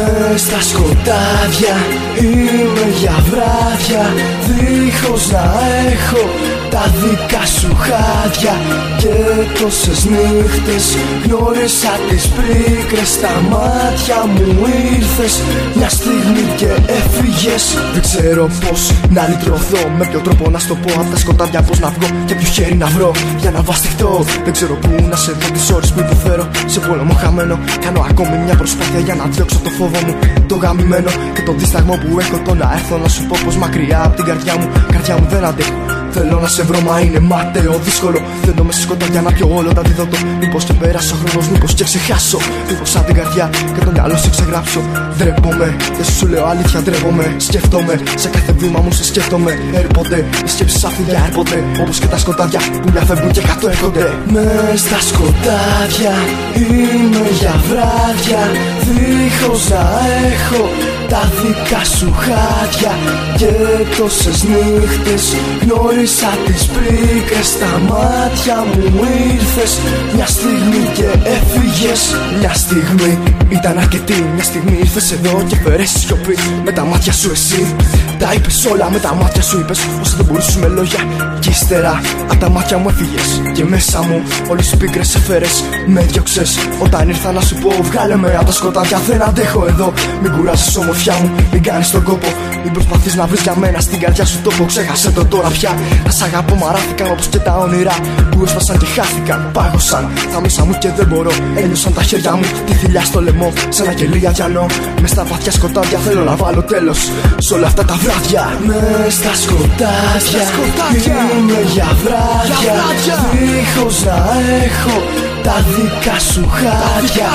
Με στα σκοτάδια είμαι για βράδια. Δίχως να έχω τα δικά σου χάδια. Και τόσες νύχτες γνώρισα τις πρίκρες. Στα μάτια μου ήρθες μια στιγμή και έφυγες. Δεν ξέρω πως να λυτρωθώ Με ποιο τρόπο να στο πω. Από τα σκοτάδια πως να βγω Και ποιο χέρι να βρω. Για να βαστιχτώ Δεν ξέρω που να σε δω. Τις ώρες που υποφέρω Σε πόλεμο χαμένο. Κάνω ακόμη μια προσπάθεια για να διώξω το φόβο μου. Το γαμημένο και το δίσταγμο που έχω Το να έρθω να σου πω πως μακριά από την καρδιά μου. Καρδιά μου δεν αντέχω Θέλω να σε βρω, μα είναι μάταιο, δύσκολο. Δεν μες σε σκοτάδια να πιω όλο τα διδότο. Μήπως και πέρασε ο χρόνος, μήπως και ξεχάσω. Μήπως σαν την καρδιά και το μυαλό σου ξεγράψω. Ντρέπομαι, δεν σου λέω αλήθεια, ντρέπομαι. Σκέφτομαι, σε κάθε βήμα μου σε σκέφτομαι. Έρχονται, οι σκέψει αφήγια έρχονται. Όπως και τα σκοτάδια που μια φεύγουν και κάτω έρχονται. Μες στα σκοτάδια είμαι για βράδια. Δίχως να έχω τα δικά σου χάδια Και τόσες νύχτες γνώρισα τις πρίκες Στα μάτια μου ήρθες. Μια στιγμή και έφυγες Μια στιγμή ήταν αρκετή. Μια στιγμή ήρθες εδώ και φέρες σιωπή Με τα μάτια σου εσύ. Τα είπες όλα με τα μάτια σου είπες Όσο δεν μπορούσε με λόγια. Και ύστερα από τα μάτια μου έφυγες Και μέσα μου όλες οι πίκρες έφερες. Με διώξες όταν ήρθα να σου πω Βγάλε με από τα σκοτάδια δεν αντέχω εδώ. Μην κουράζει ομορφιά μου μην κάνεις τον κόπο. Μην προσπαθείς να βρεις για μένα στην καρδιά σου τόπο. Ξέχασε το τώρα πια. Να σ' αγαπώ μαράθηκαν όπως και τα όνειρα Που έσπασαν και χάθηκαν. Πάγωσαν τα μέσα μου και δεν μπορώ. Ένιωσαν τα χέρια μου τη θηλιά στο λαιμό. Σαν αγγελία διανό Μες στα βαθιά σκοτάδια θέλω να βάλω τέλος. Σε όλα αυτά τα βράδια. Βράδια Μες στα σκοτάδια, σκοτάδια. Είμαι για βράδια, βράδια. Δίχως να έχω τα δικά σου χάδια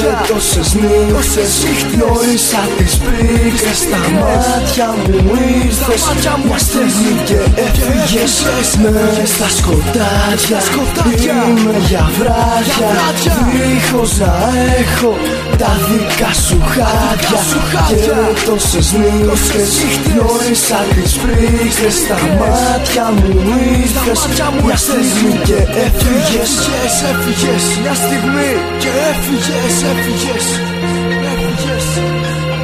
Και τόσες νύχτες γνώρισα τις πρίκρες Στα μάτια μου ήρθες Μια στιγμή και έφυγες Με στα σκοτάδια. Είμαι για βράδια Δίχως να έχω τα δικά σου χάδια. Και τόσες νύχτες γνώρισα τις πρίκρες Στα μάτια μου ήρθες. Μια στιγμή και έφυγες Έφυγες μια στιγμή και έφυγες, έφυγες, έφυγες